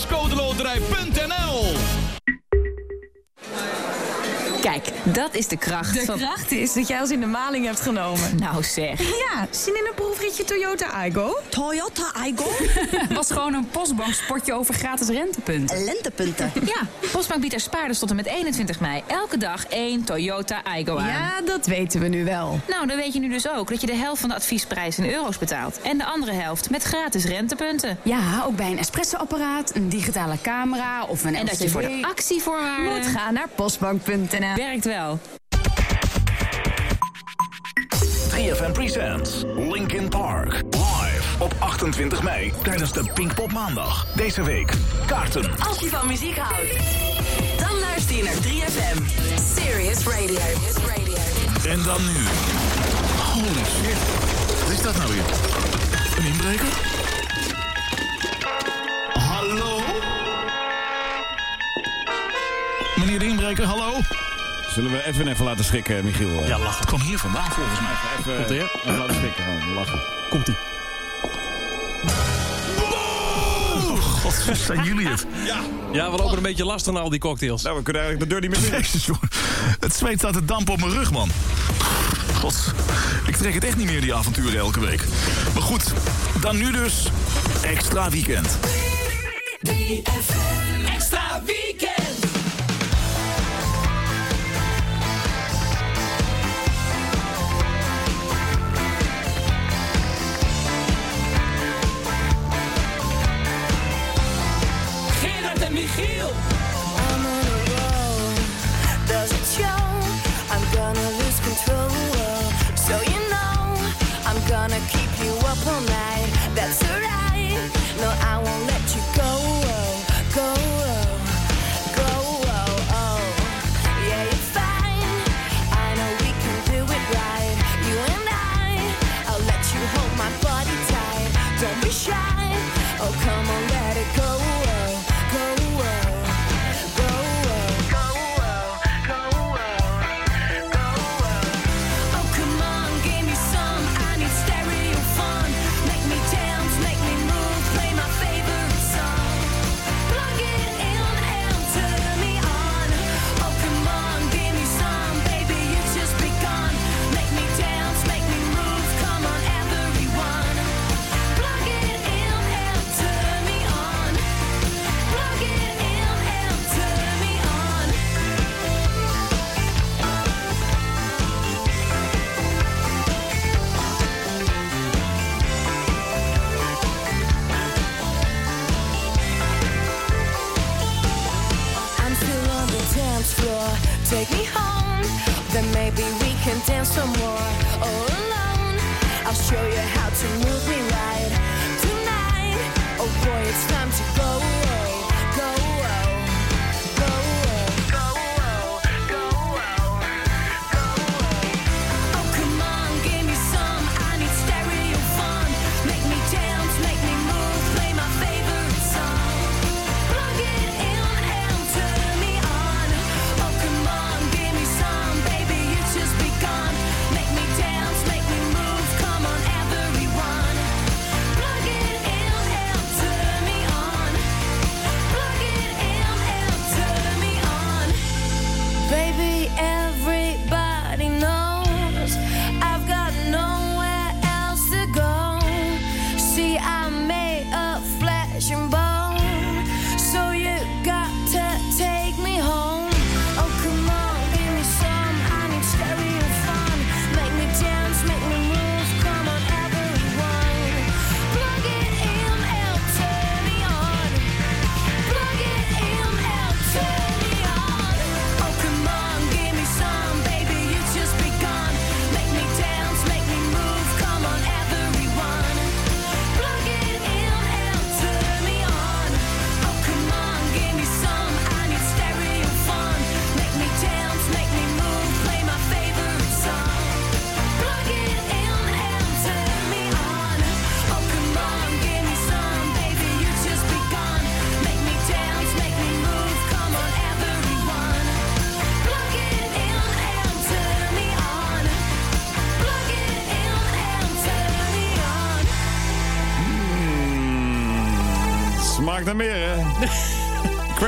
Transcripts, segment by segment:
Postcodeloterij.nl Kijk, dat is de kracht. De van... kracht is dat jij ons in de maling hebt genomen. Nou zeg. Ja, zin in een proefritje Toyota Aygo? Toyota Aygo? was gewoon een postbank sportje over gratis rentepunten. Lentepunten. Ja, Postbank biedt er spaarders tot en met 21 mei elke dag één Toyota Aygo aan. Ja, dat weten we nu wel. Nou, dan weet je nu dus ook dat je de helft van de adviesprijs in euro's betaalt. En de andere helft met gratis rentepunten. Ja, ook bij een espressoapparaat, een digitale camera of een En dat je voor de actievoorwaarden... Moet gaan naar postbank.nl. Werkt wel. 3FM Presents Linkin Park. Live op 28 mei tijdens de Pinkpop Maandag. Deze week kaarten. Als je van muziek houdt, dan luister je naar 3FM. Serious Radio. En dan nu. Holy shit. Wat is dat nou weer? Een inbreker? Hallo? Meneer de inbreker, hallo? Zullen we even even laten schrikken, Michiel? Ja, lach. Het kwam hier vandaan volgens mij. Even, Komt ie, even laten schrikken, gewoon lachen. Komt-ie. God, zijn jullie het? Ja, we lopen een beetje last aan al die cocktails. Nou, we kunnen eigenlijk de deur niet meer. Jezus, jongen. Het zweet staat te dampen op mijn rug, man. God, ik trek het echt niet meer, die avonturen elke week. Maar goed, dan nu dus extra weekend. Extra weekend. Michiel. I'm on a roll. Does it show? I'm gonna lose control. So you know, I'm gonna keep you up all night. That's alright. No, I won't someone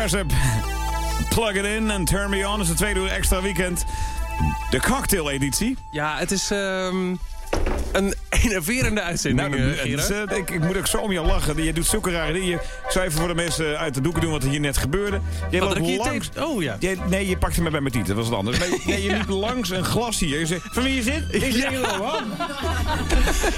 Up. Plug it in and turn me on. is de tweede extra weekend. De cocktail-editie. Ja, het is ehm, enerverende uitzending, Nou, nou, dat- het is, eh, ik, ik moet ook zo om je lachen. Je doet zulke rare dingen. Ik zou even voor de mensen uit de doeken doen wat er hier net gebeurde. Je Wat loopt langs... Oh ja. Jij- nee, je pakte me bij mijn tiet. Dat was het anders. Nee, nee, je liep langs een glas hier. Je zei, van wie is dit? Ik zeg het al, man.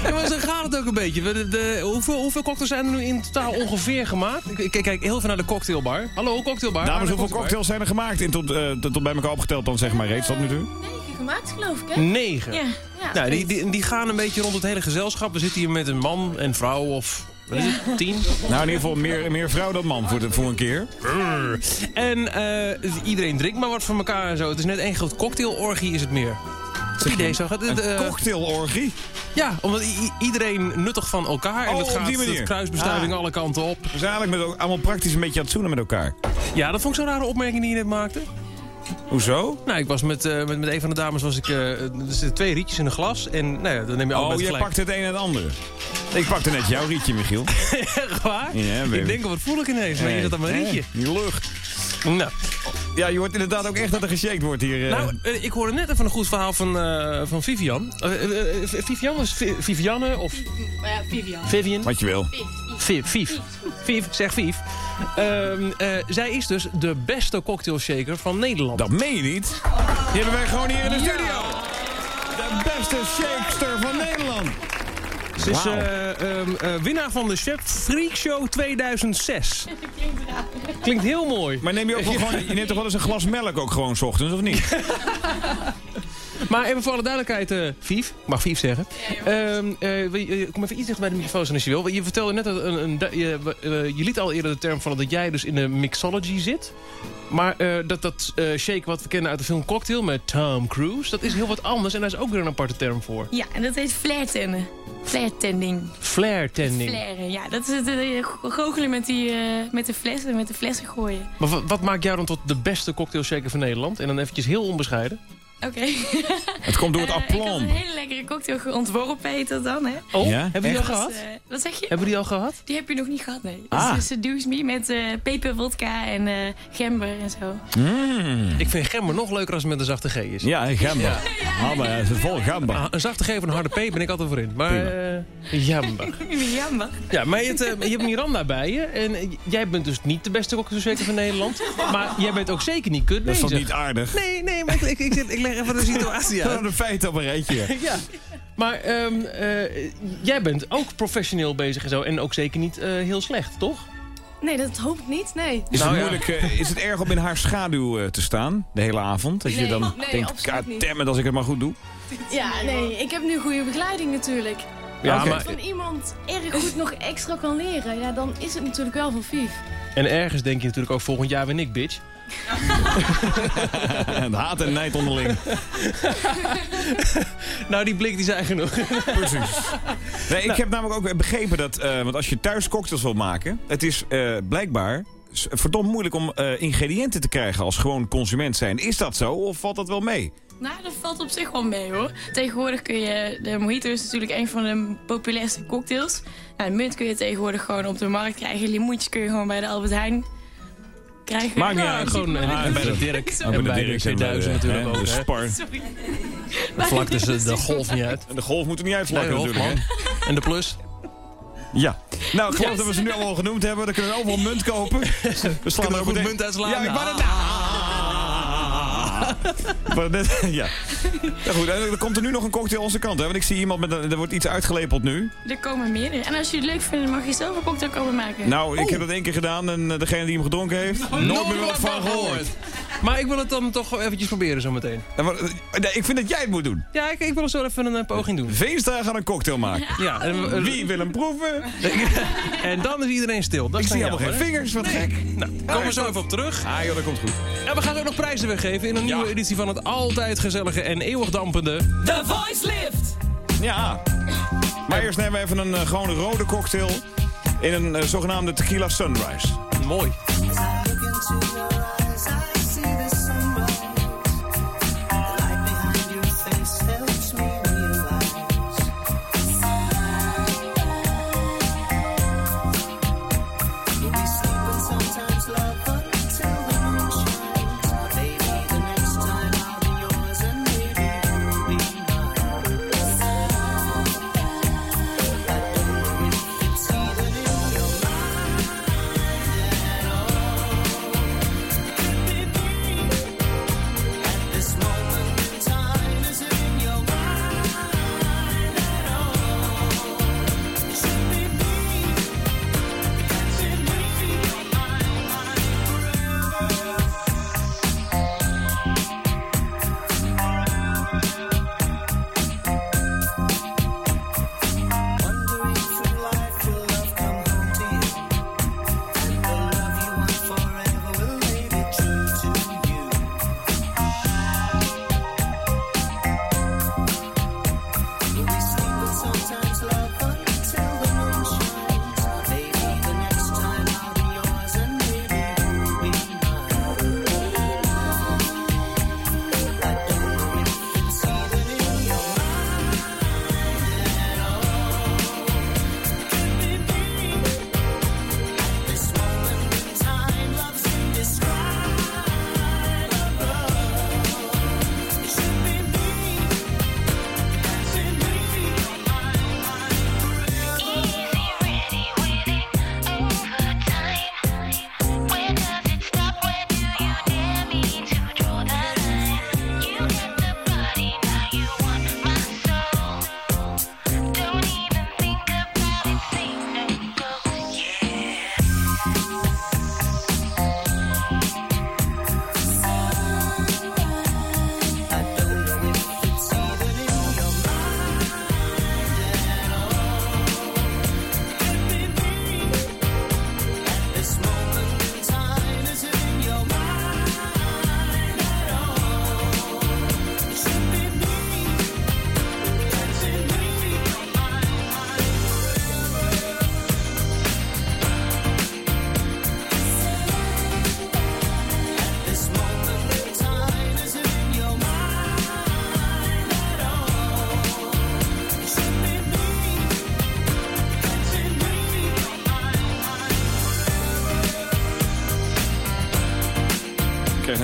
Ja, maar zo gaat het ook een beetje. De, de- hoeveel, hoeveel cocktails zijn er nu in totaal ongeveer gemaakt? Ik, ik kijk heel veel naar de cocktailbar. Hallo, cocktailbar. Dames, hoeveel de cocktails zijn er gemaakt? In tot, eh, tot, tot bij elkaar opgeteld dan zeg maar reeds tot nu toe? Negen gemaakt, geloof ik, hè? Negen. Ja, ja. Nou, die, die, die gaan een beetje rond het hele gezelschap. We zitten hier met een man en vrouw of... Wat is het? Tien? Nou, in ieder geval meer, meer vrouw dan man voor, de, voor een keer. En eh, iedereen drinkt maar wat van elkaar en zo. Het is net één groot cocktailorgie is het meer. Idee zo gaat het. Een eh, cocktailorgie? ja, omdat iedereen nuttig van elkaar. En Oh, het op gaat die manier. het kruisbestuiving Ah. alle kanten op. Dus eigenlijk met, allemaal praktisch een beetje aan het zoenen met elkaar. Ja, dat vond ik zo'n rare opmerking die je net maakte. Hoezo? Nou, ik was met, eh, met, met een van de dames, was ik, eh, er zitten twee rietjes in een glas. En nou ja, dan neem je Oh, allebei jij pakt het een en het andere. Ik pakte net jouw rietje, Michiel. Echt waar? Ja, baby. ik denk, wat voel ik ineens? Maar je zat mijn rietje. Die lucht. Nou, Ja, je hoort inderdaad ook echt dat er geshaked wordt hier. eh. nou ik hoorde net even een goed verhaal van, eh, van Vivian. Vivian is Vi- Vivianne of Vivian. Vivian? Wat je wil. Vief, Vief. Vief, zeg Vief. Ehm, eh, zij is dus de beste cocktailshaker van Nederland. Dat meen je niet. Die hebben wij gewoon hier in de studio. De beste shakester van Nederland. Ze is eh, ehm, eh, winnaar van de Chef Freak Show 2006. Klinkt heel mooi. Maar neem je ook wel gewoon... Je neemt toch wel eens een glas melk ook gewoon 's ochtends, of niet? Maar even voor alle duidelijkheid, eh Vief. Ik mag Vief zeggen. Ehm, eh, je- eh, kom even iets dichter bij de microfoon als je wil. Je vertelde net, dat een, een, je, je liet al eerder de term vallen dat jij dus in de mixology zit. Maar dat, dat shake wat we kennen uit de film Cocktail met Tom Cruise... dat is heel wat anders en daar is ook weer een aparte term voor. Ja, en dat heet flairtenden. Flairtending. Flare tending. Flairen, ja. Dat is het goochelen met, die, met de flessen, met de flessen gooien. Maar wat, wat maakt jou dan tot de beste cocktailshaker van Nederland? En dan eventjes heel onbescheiden. Oké. Het komt door het Eh, ik had aplomb. een hele lekkere cocktail ontworpen, heet dat dan, hè? Oh, Ja? hebben die al Echt? gehad? Dus, eh, wat zeg je? Hebben we die al gehad? Die heb je nog niet gehad, nee. Ah. Dat is Seduce Me met eh peper, vodka en eh, gember en zo. Ik vind gember nog leuker als het met een zachte G is. Ja, gamba. Gamba, ja, het is vol gamba. Ah, een zachte G of een harde P ben ik altijd voor in. Maar eh jammer. Jammer. Ja, maar je hebt, eh, je hebt Miranda bij je. En eh, jij bent dus niet de beste cocktailshaker van Nederland. Maar jij bent ook zeker niet kut Dat is toch niet aardig? Nee, nee, maar ik, ik, ik, zit- ik leg even de situatie. Gewoon de feiten op een rijtje. Ja. Maar ehm, eh, jij bent ook professioneel bezig en zo. En ook zeker niet eh, heel slecht, toch? Nee, dat hoop ik niet, nee. Is, Nou het ja. moeilijk, eh, is het erg om in haar schaduw eh, te staan, de hele avond? Dat je dan nee, denkt, absoluut niet. damn it, als ik het maar goed doe. Ja, nee, ik heb nu goede begeleiding natuurlijk. Ja, Oké. maar, Van iemand erg goed nog extra kan leren, ja, dan is het natuurlijk wel van Vief. en ergens denk je natuurlijk ook volgend jaar weer ik, bitch. En haat en nijd onderling. Nou, die blik die zijn genoeg. Precies. Nee, ik heb namelijk ook begrepen dat, eh, want als je thuis cocktails wil maken, het is eh, blijkbaar verdomd moeilijk om eh, ingrediënten te krijgen als gewoon consument zijn. Is dat zo of valt dat wel mee? Nou, dat valt op zich wel mee hoor. Tegenwoordig kun je, de mojito is natuurlijk een van de populairste cocktails. Nou, de munt kun je tegenwoordig gewoon op de markt krijgen. Limoentjes kun je gewoon bij de Albert Heijn krijgen. Maakt niet Ja, uit. Gewoon en, Ah, en bij de Dirk. En bij de Dirk bij de- C1000 natuurlijk hè, ook. De spar. Sorry. Vlak dus de, de golf niet uit. En de golf moet er niet uitvlakken Nee, natuurlijk. En de plus. Ja. Nou, ik geloof dat we ze nu allemaal genoemd hebben. Dan kunnen we overal munt kopen. We slaan er goed meteen- munt uitslaan? Ja, ik wou net... Ah. Ja. Nou goed, en er komt er nu nog een cocktail onze kant. Hè? Want ik zie iemand met een... Er wordt iets uitgelepeld nu. Er komen meerdere. En als je het leuk vindt, mag je zelf een cocktail komen maken. Nou, ik heb dat één keer gedaan. En eh, degene die hem gedronken heeft... Nooit meer wat van gehoord. Maar ik wil het dan toch eventjes proberen zometeen. En wat- eh, nee, ik vind dat jij het moet doen. Ja, ik, ik wil zo even een eh, poging doen. Veenstra gaat een cocktail maken. Ja, en, Wie wil hem proeven? en dan is iedereen stil. Dat Ik zie helemaal geen vingers. Wat gek. Nou, komen we zo even op terug. Ah joh, dat komt goed. En we gaan ook nog prijzen weggeven in een nieuwe editie van het altijd gezellige en eeuwig dampende... The Voice Lift. Ja. Maar eerst nemen we even een uh, gewone rode cocktail. In een uh, zogenaamde tequila sunrise. Mooi.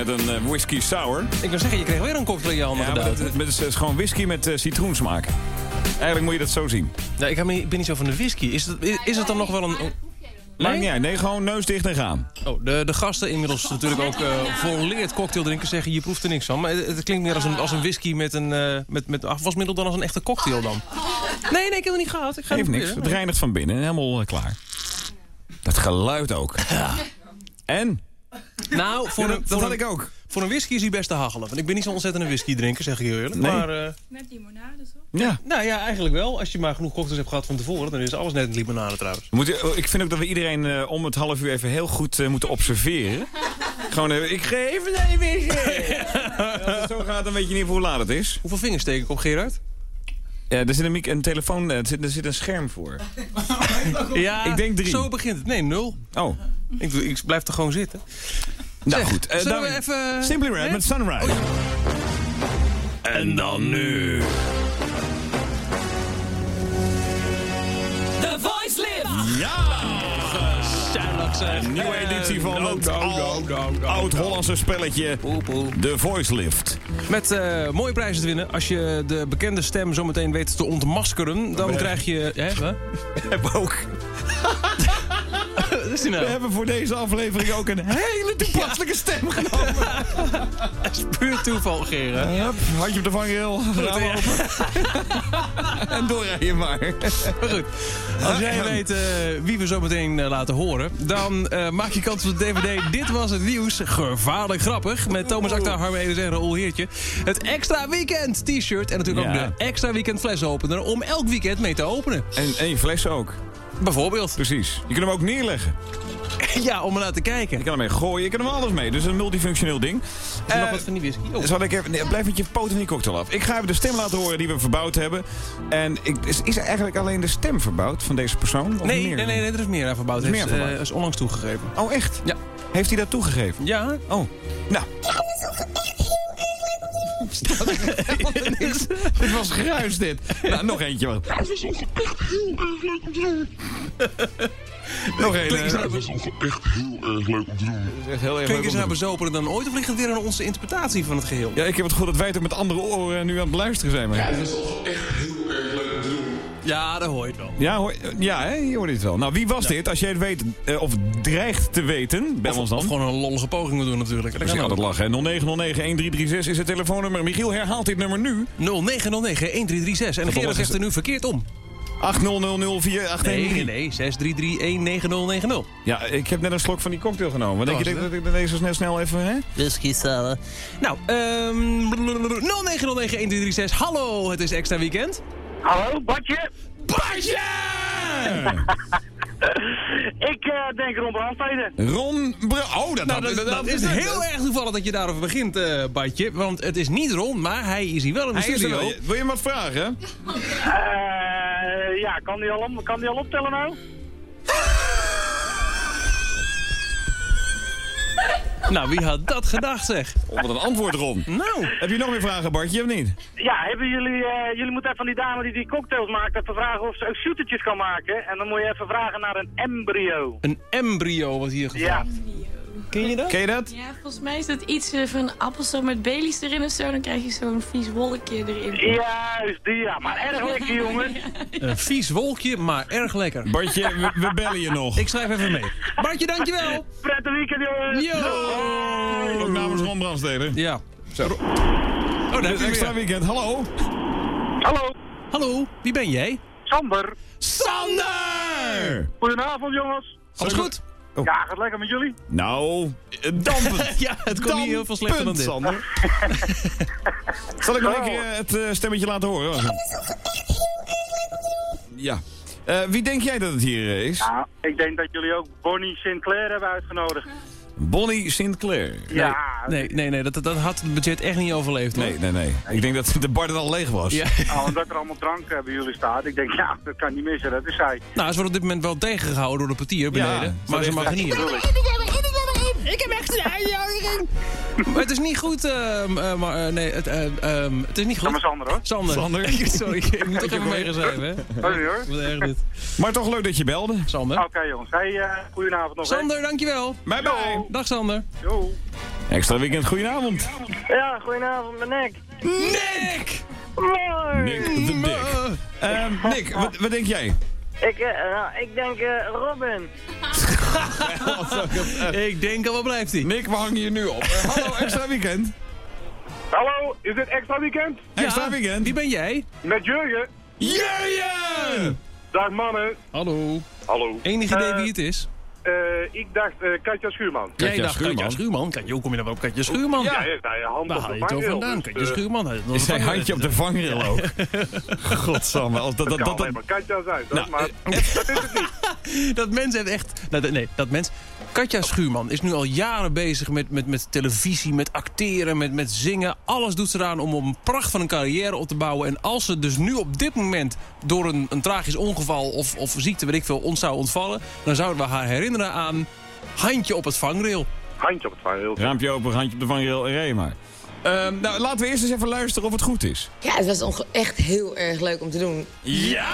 Net een eh, whisky sour. Ik wil zeggen, je kreeg weer een cocktail in je handen Ja, maar gedaan. dat, dat is, is gewoon whisky met eh, citroensmaak. Eigenlijk moet je dat zo zien. Ja, ik, ik ben niet zo van de whisky. Is het, is, is het dan nog wel een... Maakt niet uit. Nee, gewoon neus dicht en gaan. Oh, de, de gasten inmiddels natuurlijk ook eh volleerd cocktail drinken zeggen je proeft er niks van. Maar het, het klinkt meer als een, als een whisky met, een, met, met afwasmiddel dan als een echte cocktail dan. Nee, nee, ik heb het niet gehad. Ik ga Geeft het niks. Het reinigt van binnen. Helemaal klaar. Dat geluid ook. En? Nou, voor, Ja, een, dat, had een, ik ook. voor een whisky is hij best te hachelen. Want ik ben niet zo ontzettend een whisky drinker, zeg ik heel eerlijk. Nee. Maar, eh, Met limonade, toch? Ja. nou ja, eigenlijk wel. Als je maar genoeg cocktails hebt gehad van tevoren, dan is alles net een limonade trouwens. We moeten- oh, ik vind ook dat we iedereen eh, om het half uur even heel goed eh, moeten observeren. Gewoon even, ik geef het even. Als het zo gaat, dan weet je niet hoe laat het is. Hoeveel vingers steek ik op, Gerard? Ja, er zit een, mic- een telefoon, er zit, er zit een scherm voor. Ja, Ik denk drie. Zo begint het. Nee, nul. Oh, Ik, ik blijf er gewoon zitten. nou Zeg, goed. eh, zullen we dan- even- Simply Red hè? met Sunrise. En dan nu... The Voice Live. Ja! Een nieuwe editie van het oud-Hollandse spelletje The Voice Lift. Met eh, mooie prijzen te winnen. Als je de bekende stem zometeen weet te ontmaskeren, dan krijg je... Hè, hebben ook... Is die We nou? hebben voor deze aflevering ook een hele toepasselijke stem genomen. Dat is puur toeval. Hup, handje op de vangrail, raam ja. open. en doorrijden maar. Maar goed, als jij weet eh, wie we zo meteen eh, laten horen... dan eh, maak je kans op de DVD Dit Was Het Nieuws. Gevaarlijk grappig. Met Thomas Akta, Harm Edens en Raoul Heertje. Het extra weekend t-shirt. En natuurlijk Ja. ook de extra weekend flesopener... om elk weekend mee te openen. En, en je fles ook. Bijvoorbeeld. Precies. Je kunt hem ook neerleggen. Ja, om er naar te kijken. Je kan ermee gooien. Je kan er van alles mee. Dus een multifunctioneel ding. Is er nog Eh, wat van die whisky? Oh. Zal ik even, nee, blijf met je poten van die cocktail af. Ik ga even de stem laten horen die we verbouwd hebben. En ik, is, is er eigenlijk alleen de stem verbouwd van deze persoon? Of Nee, meer? nee, nee, nee, er is meer aan verbouwd. Er is meer verbouwd. eh, is onlangs toegegeven. Oh, echt? Ja. Heeft hij dat toegegeven? Ja, Oh, nou. Dit, dit was geruis, dit. Nou, nog eentje. Wat. Nog één. Eh, Dat is echt heel erg leuk om te doen. dat is echt heel erg leuk om te naar doen. bezopener dan ooit of ligt het weer aan onze interpretatie van het geheel? Ja, ik heb het gevoel dat wij het met andere oren nu aan het beluisteren zijn. Maar... Dat is toch echt heel erg leuk om te doen. Ja, dat hoor je het wel. Ja, hoor, ja hè, je hoort dit wel. Nou, wie was dit? Als jij het weet, eh, of dreigt te weten, bel ons dan. Of gewoon een lollige poging moet doen natuurlijk. Dat Dus ik kan altijd lachen. hè. 0909-1336 is het telefoonnummer. Michiel herhaalt dit nummer nu. 0909-1336. En Gerard zegt er nu verkeerd om. 80004 Nee, nee, 633-19090. Ja, ik heb net een slok van die cocktail genomen. Denk was je dat het, dat ik deze snel, snel even... Hè? Whisky salad. Nou, ehm 0909-1336. Hallo, het is extra weekend. Hallo, Badje. Basje! Ik eh, denk rond de halftijden. Ron Br- Oh, dat, Nou, dat, dat is heel erg toevallig dat je daarover begint, eh Badje. Want het is niet Ron, maar hij is hier wel in de Hij er studio. Wil je hem wat vragen? Eh, ja, kan die, al, om- kan die al optellen nou? Nou, wie had dat gedacht, zeg? Oh, wat een antwoord, Ron. Nou, Heb je nog meer vragen, Bartje, of niet? Ja, hebben jullie, eh, jullie moeten even van die dame die die cocktails maakt even vragen of ze ook shootertjes kan maken. En dan moet je even vragen naar een embryo. een embryo wat hier gevraagd. Ja. Ken je dat? Ken je dat? Ja, volgens mij is dat iets eh, van appelsap met Baileys erin of zo. Dan krijg je zo'n vies wolkje erin. Juist, die ja. Maar erg lekker, jongen. Een vies wolkje, maar erg lekker. Bartje, we, we bellen je nog. Ik schrijf even mee. Bartje, dankjewel. Prettig weekend, jongen. Yo! Ook namens Ron Brandsteder. Ja. Zo. Oh, daar heb is extra weekend. Hallo. Hallo, Hallo, wie ben jij? Sander. Sander! Goedenavond, jongens. Alles goed? Oh. Ja, gaat lekker met jullie? Nou, eh, dampend. Ja, het kon niet heel veel slechter dan dit. Sander. Zal ik nog een keer eh, het eh, stemmetje laten horen? Ja. Eh, wie denk jij dat het hier is? Nou, ik denk dat jullie ook Bonnie Sinclair hebben uitgenodigd. Bonnie Sinclair. Ja, Nee, nee, nee, dat, dat had het budget echt niet overleefd. hoor. Nee, nee, nee. Ik denk dat de bar er al leeg was. Ja. nou, omdat er allemaal drank eh, bij jullie staat. Ik denk, ja, dat kan niet missen, dat is zij. Nou, ze wordt op dit moment wel tegengehouden door de portier beneden. Ja, maar ze mag niet. bedoel ik. Heb echt een uitnodiging. Maar het is niet goed, ehm, eh, maar eh, nee, het, eh, ehm, het is niet Ga maar goed. Sander, hoor. Sander. Sorry. Sorry, ik moet toch even meegeschreven, hè? Sorry hoor. Wat erg dit. Maar toch leuk dat je belde. Sander. Oké jongens, hey, eh goedenavond nog. hè. Sander, dankjewel. Bye bye. Dag Sander. Yo. Extra weekend, goedenavond. Ja, goedenavond, met Nick. Nick! Mooi! Nick the Dick. Ehm, Nick, wat, wat denk jij? Ik, eh, nou, ik denk eh, Robin. Ik denk al, waar blijft hij? Nick, we hangen je nu op. Eh, hallo, extra weekend. Hallo, is dit extra weekend? Extra weekend. Wie ben jij? Met Jurgen. Jurjen! Dag mannen. Hallo. Hallo. Enig idee wie het is? Eh, ik dacht eh, Katja Schuurman. Jij Katja dacht Katja Schuurman. Schuurman. Katja, hoe kom je nou op Katja Schuurman? Ja, ja, ja, hand Waar op de je het over vangrail, vandaan? dus, Katja eh, Schuurman. Is zijn handje op de vangrail ook? Godsamme. Als dat, dat, kan dat, alleen dat, maar Katja zijn, toch? Nou, maar dat is het niet. Dat mens heeft echt... nou, dat- nee, dat mens... Katja Schuurman is nu al jaren bezig met, met, met televisie, met acteren, met, met zingen. Alles doet ze eraan om een pracht van een carrière op te bouwen. En als ze dus nu op dit moment door een, een tragisch ongeval of, of ziekte, weet ik veel, ons zou ontvallen... dan zouden we haar herinneren aan handje op het vangrail. Handje op het vangrail. Raampje open, handje op de vangrail en rij maar. Ehm, nou, laten we eerst eens even luisteren of het goed is. Ja, het was echt heel erg leuk om te doen. Ja!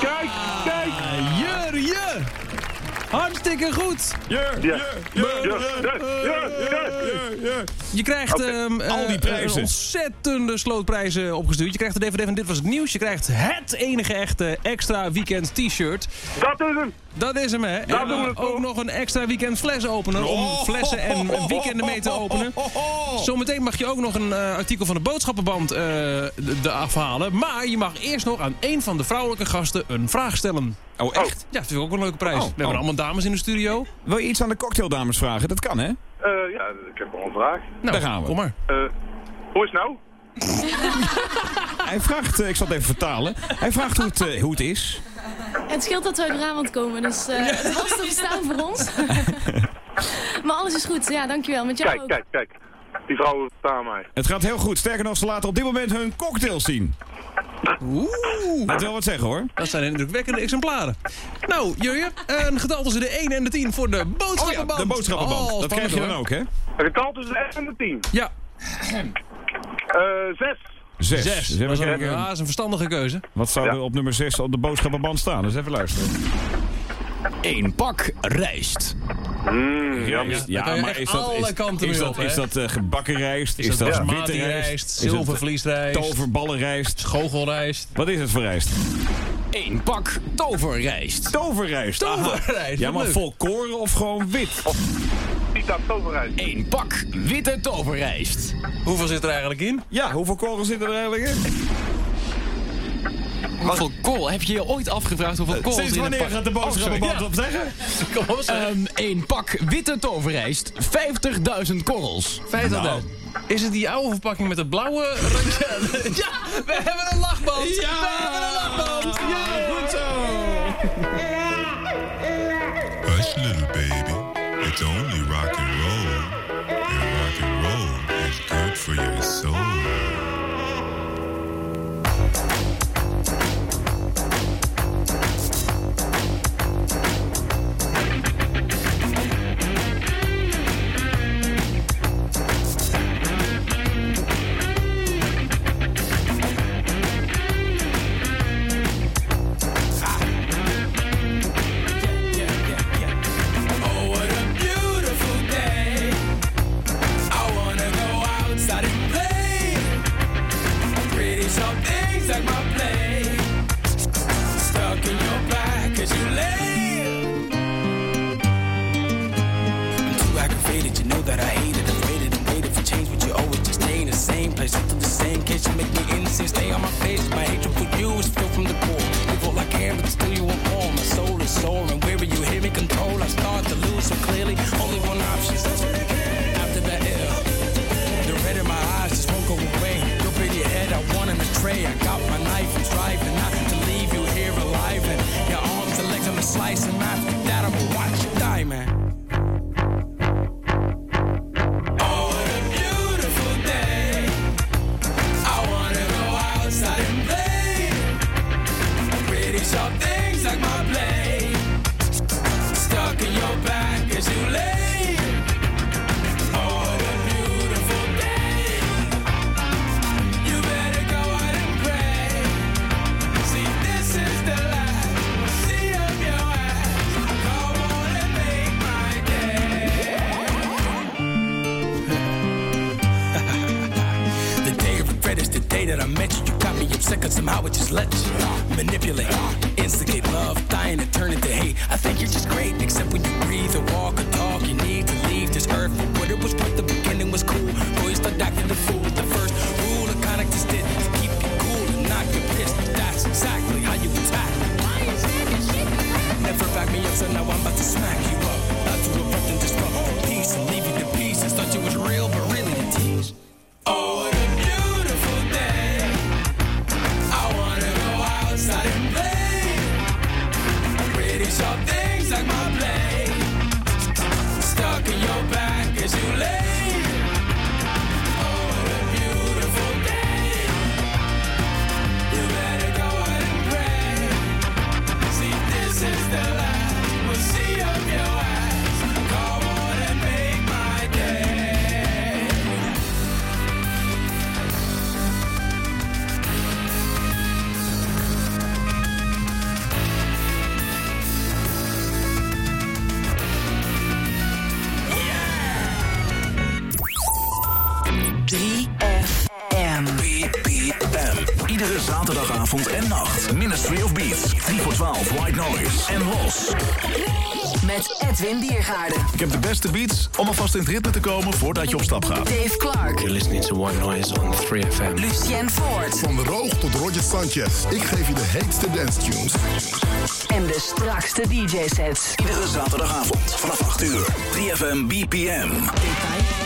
Kijk, kijk! Jurje! Hartstikke goed! Ja. Je krijgt ehm, Al die eh, prijzen. ontzettende slootprijzen opgestuurd. Je krijgt de DVD van Dit Was Het Nieuws. Je krijgt het enige echte extra weekend t-shirt. Dat is hem! Dat is hem, hè? Daar en ook nog een extra weekend flesopener om Oh. flessen en weekenden mee te openen. Zometeen mag je ook nog een eh, artikel van de boodschappenband eh, de, de afhalen. Maar je mag eerst nog aan een van de vrouwelijke gasten een vraag stellen. Oh, echt? Ja, dat vind ik ook een leuke prijs. Oh, We hebben oh. allemaal dames in de studio. Wil je iets aan de cocktaildames vragen? Dat kan, hè? Eh, ja, ik heb nog een vraag. Nou, Daar gaan we. Kom maar. Eh, hoe is het nou? Hij vraagt, ik zal het even vertalen. Hij vraagt hoe het, hoe het is. Het scheelt dat we uit Brabant komen, dus eh, het was te verstaan voor ons. maar alles is goed, ja, dankjewel. Met jou Kijk, ook. kijk, kijk. Die vrouwen staan mij. Het gaat heel goed. Sterker nog, ze laten op dit moment hun cocktails zien. Oeh. Dat wil wat zeggen, hoor. Dat zijn indrukwekkende exemplaren. Nou, Jurje, een getal tussen de 1 en de 10 voor de Oh ja, boodschappenband. de boodschappenband. Oh, dat krijg je dan ook, hè? Een getal tussen de 1 en de 10. Ja, Eh, 6. Zes. zes. Dus Dat is een, ja, dat is een verstandige keuze. Wat zou Ja. er op nummer 6 op de boodschappenband staan? Dus even luisteren. Eén pak rijst. Mm, Ja, ja, maar is dat, alle is, kanten is mee dat, is eh, gebakken rijst? Is, Is dat dat witte basmati rijst? zilvervliesrijst, Toverballenrijst? goochelrijst. Wat is het voor rijst? Eén pak toverrijst. Toverrijst. Toverrijst, Ja, maar leuk. vol koren of gewoon wit? Niet dat toverrijst. Eén pak witte toverrijst. Hoeveel zit er eigenlijk in? Ja, hoeveel koren zitten er eigenlijk in? Hoeveel kool? Heb je je ooit afgevraagd hoeveel kool Sinds in een wanneer pak... gaat de boodschappenband Oh, op zeggen? Kom. Ehm, Eén pak witte toverrijst. 50.000 korrels. 50.000. Is het die oude verpakking met het blauwe randje? ja, we hebben een lachband. Ja! We hebben een lachband. Ja, goed zo. For your soul. Beste beats om alvast in het ritme te komen voordat je op stap gaat. Dave Clark. You're listening to White Noise on 3FM. Lucien Ford. Van de Roog tot Roger Sanchez. Ik geef je de heetste dance tunes. En de strakste DJ-sets. Iedere zaterdagavond vanaf 8 uur. 3FM BPM.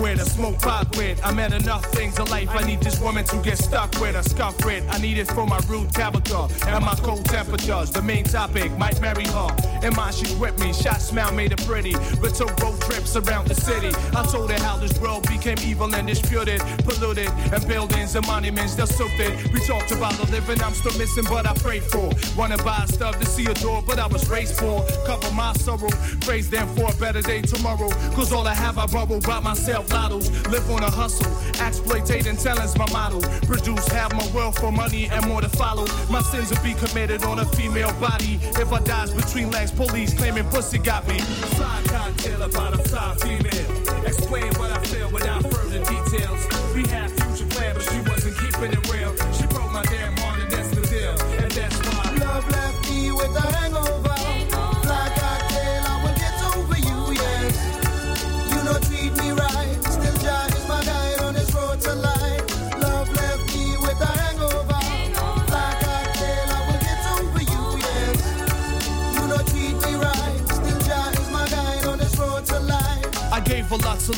with, I smoke pot with. I met enough things in life. I need this woman to get stuck with, a scuff with. I need it for my rude character and my cold temperatures. The main topic might marry her. In mind, she's with me. Shot smile made her pretty. We took road trips around the city. I told her how this world became evil and disputed, polluted, and buildings and monuments they're it. We talked about the living I'm still missing, but I prayed for. Wanna buy stuff to see a door, but I was raised for. Cover my sorrow, praise them for a better day tomorrow. Cause all I have, I borrow by myself. Lottos, live on a hustle. Exploitating talent's my model. Produce half my wealth for money and more to follow. My sins will be committed on a female body. If I dies between legs, police claiming pussy got me. Fly cocktail about a fly female. Explain what I feel without further details. We had nosso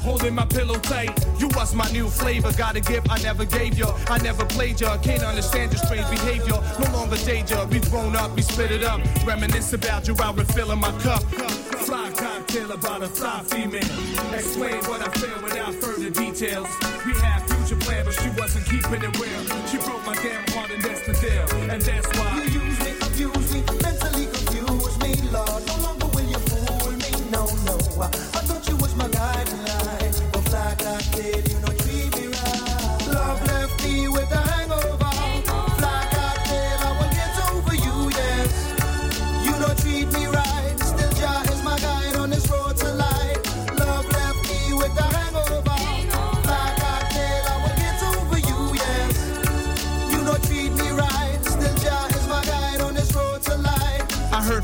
holding my pillow tight. You was my new flavor, got a gift I never gave you. I never played you, can't understand your strange behavior. No longer danger, we grown up, we split it up. Reminisce about you while refilling my cup. Fly cocktail about a fly female. Explain what I feel without further details. We had future plans, but she wasn't keeping it real. She broke my damn heart, and that's the deal. And that's why. You use me, abuse me, mentally confuse me, Lord. No longer will you fool me, no, no.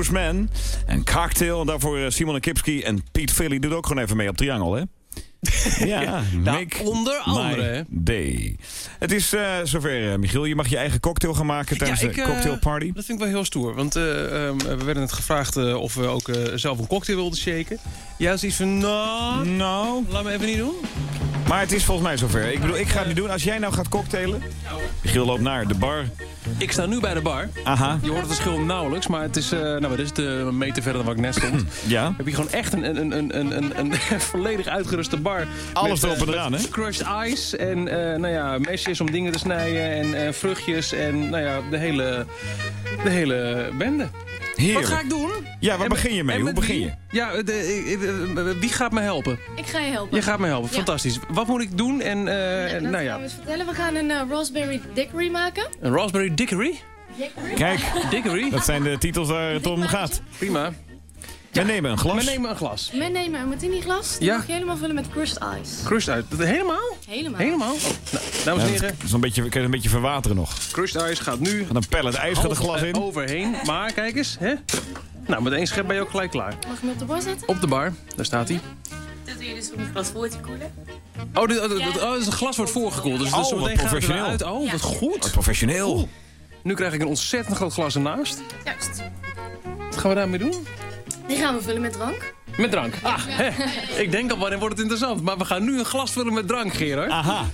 Postman en Cocktail. En daarvoor eh, Simon Kipski en Piet Philly doet ook gewoon even mee op Triangle, hè? Ja, onder andere, day. Het is eh, zover, eh, Michiel. Je mag je eigen cocktail gaan maken tijdens ik, de cocktailparty. Dat vind ik wel heel stoer. Want eh, ehm, we werden net gevraagd of we ook zelf een cocktail wilden shaken. Jij had iets van, nou, nou, laat me even niet doen. Maar het is volgens mij zover. Ik bedoel, ik ga het niet doen. Als jij nou gaat cocktailen... Michiel loopt naar de bar. Ik sta nu bij de bar. Aha. Je hoort het verschil nauwelijks, maar het is, eh nou, dit is het, een meter verder dan waar ik net stond. Ja. Heb je gewoon echt een, een, een, een, een, een volledig uitgeruste bar. Alles erop en eh, eraan, hè? Crushed ice en eh, nou ja, mesjes om dingen te snijden en vruchtjes en nou ja, de hele, de hele bende. Heerlijk. Wat ga ik doen? Ja, waar En begin je mee? Hoe begin wie? je? Ja, de, eh, eh, wie gaat me helpen? Ik ga je helpen. Je gaat me helpen, Ja. fantastisch. Wat moet ik doen? En, eh, en, Dat nou gaan we ja, eens vertellen. We gaan een eh, raspberry dickory maken. een raspberry dickory? Kijk, Dickory? dat zijn de titels waar het om gaat. Prima. We nemen een glas. We nemen een glas. We nemen een martini glas. Die Ja. mag je helemaal vullen met crushed ice. Crushed uit. Helemaal? Helemaal. Helemaal? Oh, nou, dames en Ja, heren, dat is een beetje, kan je een beetje verwateren nog. crushed ice gaat nu Gaat een pallet ijs gaat er half, glas in. overheen. Maar kijk eens, hè? Nou, met één schep ben je ook gelijk klaar. Mag ik hem op de bar zetten? Op de bar, daar staat hij. Dat doe je dus om het glas voor te koelen. Oh, dit, oh, dit- oh, dus een glas wordt voorgekoeld. Dus Oh, dus wat gaat het professioneel. eruit. Oh, wat goed. Professioneel. Nu krijg ik een ontzettend groot glas ernaast. Juist. Wat gaan we daarmee doen? Die gaan we vullen met drank. Met drank. Ah, hè. Ik denk al, wanneer wordt het interessant? Maar we gaan nu een glas vullen met drank, Gerard. Aha.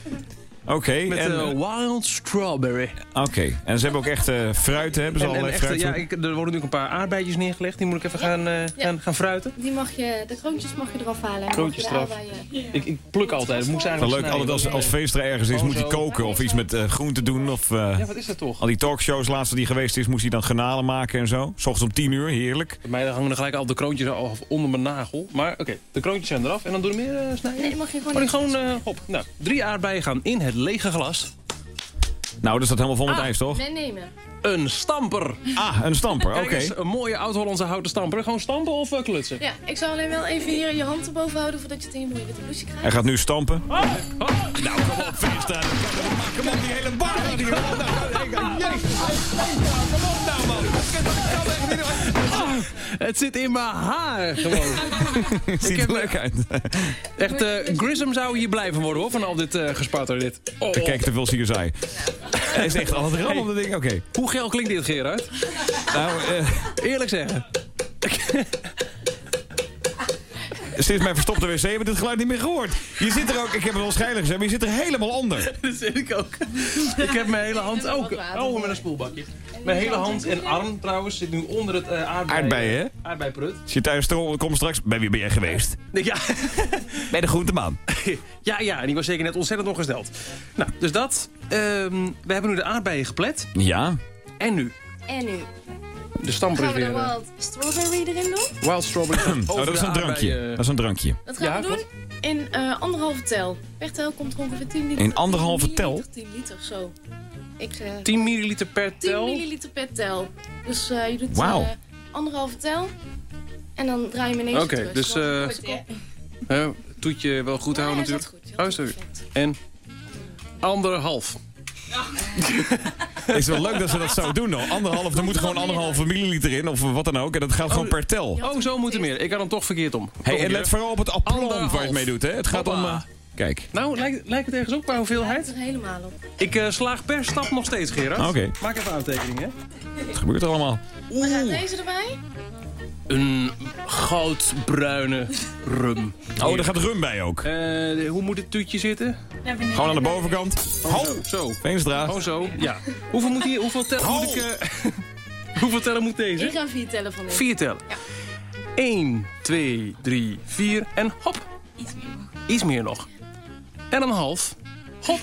Oké. Met en, eh, wild strawberry. Oké. En ze hebben ook echt eh, fruit, hè? Hebben ze En, en allerlei echt, ja, fruit? ik, er worden nu ook een paar aardbeidjes neergelegd. Die moet ik even gaan, eh, gaan, gaan fruiten. Die mag je, de kroontjes mag je eraf halen. Kroontjes eraf. Ik, ik pluk altijd. Ik moest Wel eigenlijk leuk, altijd als, als feest er ergens is, Gewoon moet hij koken of iets met eh groenten doen. Of, eh, Ja, wat is dat toch? al die talkshows, laatste die geweest is, moest hij dan granalen maken en zo. S ochtends om 10 uur, heerlijk. Bij mij hangen er gelijk al de kroontjes al onder mijn nagel. Maar oké, de kroontjes zijn eraf. En dan doe je meer eh, snijden? Nee, mag je gewoon Oh, gewoon, eh hop. Nou, drie aardbeien gaan in het lege glas. Nou, dat staat helemaal vol met Ah, ijs, toch? Meenemen. Een stamper. Ah, een stamper, oké. Eens, een mooie oud-Hollandse houten stamper. Gewoon stampen of eh, klutsen? Ja, ik zal alleen wel even hier je hand erboven houden voordat je het in je mooie witte krijgt. Hij gaat nu stampen. Oh, Nou, kom op, feesten. Kom op, die hele bar hier. Nou, jezus. Kom op nou, man. Het zit in mijn haar gewoon. Ziet er leuk uit. Echt, eh Grissom zou hier blijven worden hoor, van al dit eh gespatter dit. Oh, Kijk, te veel CSI. Hij is echt al het rammelde ding. Oké. Hoe geil klinkt dit, Gerard? Nou, eh, Eerlijk zeggen. Sinds mijn verstopte wc heb ik dit geluid niet meer gehoord. Je zit er ook, ik heb het waarschijnlijk gezegd, maar je zit er helemaal onder. Dat zit ik ook. Ik heb mijn hele hand ook. Oh, met een spoelbakje. Mijn hele hand en arm trouwens zit nu onder het eh aardbei. Aardbeien, hè? Aardbeiprut. Als je thuis komt straks, bij wie ben jij geweest? Ja. Bij de groenteman. ja, ja, en die was zeker net ontzettend ongesteld. Nou, dus dat. Ehm, we hebben nu de aardbeien geplet. Ja. En nu? En nu De stamper gaan is we de weer... eh, wild strawberry erin doen. wild strawberry. Oh, dat is een drankje. Dat is een drankje. Dat gaan Ja, we doen in eh, anderhalve tel. Per tel komt er ongeveer 10 liter. In anderhalve tel? 10 liter, zo. Ik, eh 10 milliliter per 10 tel. milliliter per tel. Dus eh, je doet Wauw. eh, anderhalve tel. En dan draai je hem ineens Oké, terug. dus, eh, kop. Hè, toetje wel goed Ja, houden natuurlijk. goed. Oh, sorry. En anderhalf. is wel leuk dat ze dat zo doen. Hoor. Anderhalf, er moet gewoon anderhalve milliliter in of wat dan ook. En dat gaat gewoon per tel. Oh, zo moet er meer. Ik had hem toch verkeerd om. Hey, en let vooral op het aplomb waar je het mee doet. Hè. Het gaat om... Eh, kijk. Nou, lijkt, lijkt het ergens op qua hoeveelheid? helemaal op. Ik eh, slaag per stap nog steeds, Gerard. Oké. Maak even aantekeningen, hè. Wat gebeurt er allemaal? Waar gaat deze erbij? Een goudbruine rum. Oh, er gaat rum bij ook. Eh, hoe moet het toetje zitten? Gewoon aan de bovenkant. Oh, zo. zo. Veenstra. Oh, zo. Ja. Hoeveel, moet hier, hoeveel tellen moet ik... eh, hoeveel tellen moet deze? Ik ga vier tellen van deze. Vier tellen. 1, 2, 3, 4 en hop. Iets meer nog. En een half. Hop.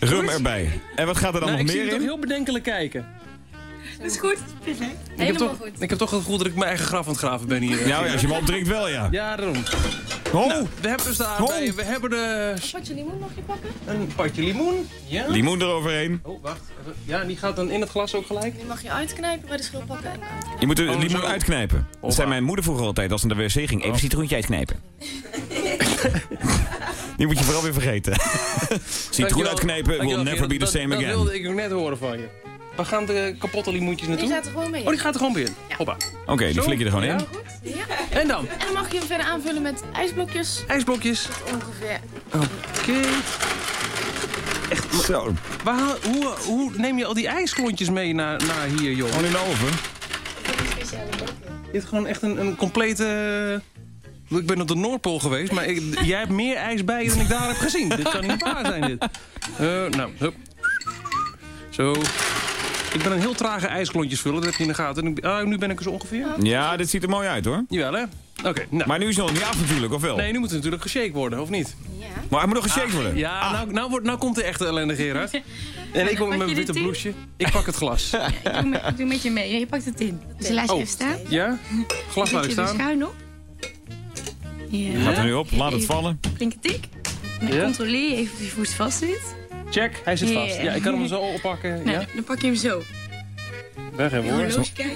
Rum erbij. En wat gaat er dan Nou, nog ik zie meer je toch in? heel bedenkelijk kijken. Dat is goed. Perfect. Ik heb, Helemaal toch, goed. ik heb toch het gevoel dat ik mijn eigen graf aan het graven ben hier. Ja, als je hem opdrinkt wel, ja. Ja, daarom. Oh, Nou, we hebben dus de aardbeien, we hebben de... Patje limoen mag je pakken? Een patje limoen. Ja. limoen eroverheen. Oh, wacht. Ja, die gaat dan in het glas ook gelijk. Die mag je uitknijpen bij de schil pakken. En Je moet de Oh, limoen zo. uitknijpen. Dat zei mijn moeder vroeger altijd als ze naar de wc ging. Even citroentje uitknijpen. Die moet je vooral weer vergeten. Citroen uitknijpen will never be the same again. Dat wilde ik ook net horen van je. Waar gaan de kapotte limoentjes naartoe? Die gaat er gewoon mee. Oh, die gaat er gewoon weer in. Hoppa. Oké, die flik je er gewoon Ja. in. Ja. En dan? En dan mag je hem verder aanvullen met ijsblokjes. IJsblokjes. Ongeveer. Oké. Echt, Zo. waar, hoe, hoe neem je al die ijsklontjes mee naar, naar hier, joh? Gewoon in de oven. Je hebt gewoon echt een, een complete... Ik ben op de Noordpool geweest, maar ik- jij hebt meer ijs bij je dan ik daar heb gezien. dit kan niet waar zijn, dit. Eh, nou, hup. Zo. Ik ben een heel trage ijsklontjes vullen, dat heb je in de gaten. Ah, nu ben ik er zo ongeveer. Ja, dit ziet er mooi uit hoor. Jawel, hè? Oké, nou. Maar nu is het nog niet af natuurlijk, of wel? Nee, nu moet het natuurlijk geshake worden, of niet? Maar hij moet nog geshaked worden. Ja, nou, nou, wordt, nou komt de echte ellende, Gerard. En ik kom met mijn witte blouseje. Ik pak het glas. Ik doe, met, ik doe met je mee. Ja, je pakt het in. Dus laat je Oh. even staan. Ja? Glas laat ik staan. schuin op. Ja. Gaat er nu op, laat het vallen. En dan Ja. controleer je even of je voet vast zit. Check, hij zit vast. Ja. Ja, ik kan hem zo oppakken. Nou, Ja, dan pak je hem zo. weg hoor.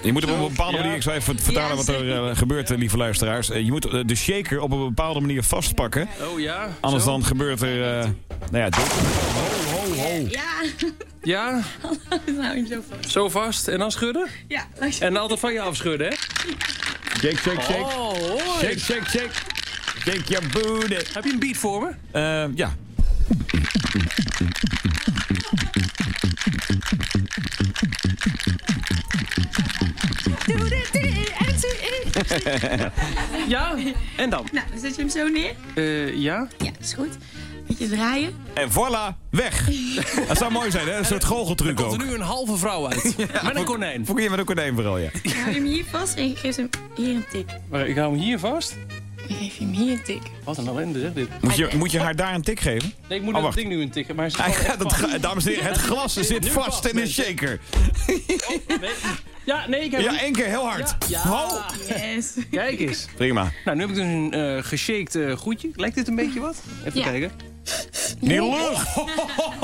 Je moet op een bepaalde manier, ik zal even vertalen Ja, wat er eh, gebeurt, eh, lieve luisteraars. Eh, je moet de shaker op een bepaalde manier vastpakken. Oh ja. Anders zo. dan gebeurt er, nou ja, dit. Ho, ho, ho. Ja. Ja, Dan hou je hem zo vast. zo vast. En dan schudden. Ja, En altijd van je afschudden, hè? Shake, shake, shake. Oh, hoi. Shake, shake, shake. Shake your booty. Heb je een beat voor me? Ja. Ja, en dan? Nou, dan zet je hem zo neer. Eh, ja. Ja, is goed. Beetje draaien. En voilà, weg. Dat zou mooi zijn, hè? Een soort Er goocheltruc komt ook. er nu een halve vrouw uit. Met een konijn. Voor je met een konijn vooral, ja. Dan hou hem hier vast en je geeft hem hier een tik. Maar ik hou hem hier vast. Dan geef hem hier een tik. Wat een ellende, zeg dit. Moet je, moet je haar daar een tik geven? Nee, ik moet Oh, dat ding nu in tikken. Maar hij gaat het, dames en heren, het glas zit vast in de mensen. shaker. Nee. Ja, nee, ik heb Ja, één keer heel hard. Ja. Ho. Yes. Kijk eens. Prima. Nou, nu heb ik dus een eh geshaked eh, goedje. Lijkt dit een beetje wat? Even Ja. kijken. Die lucht.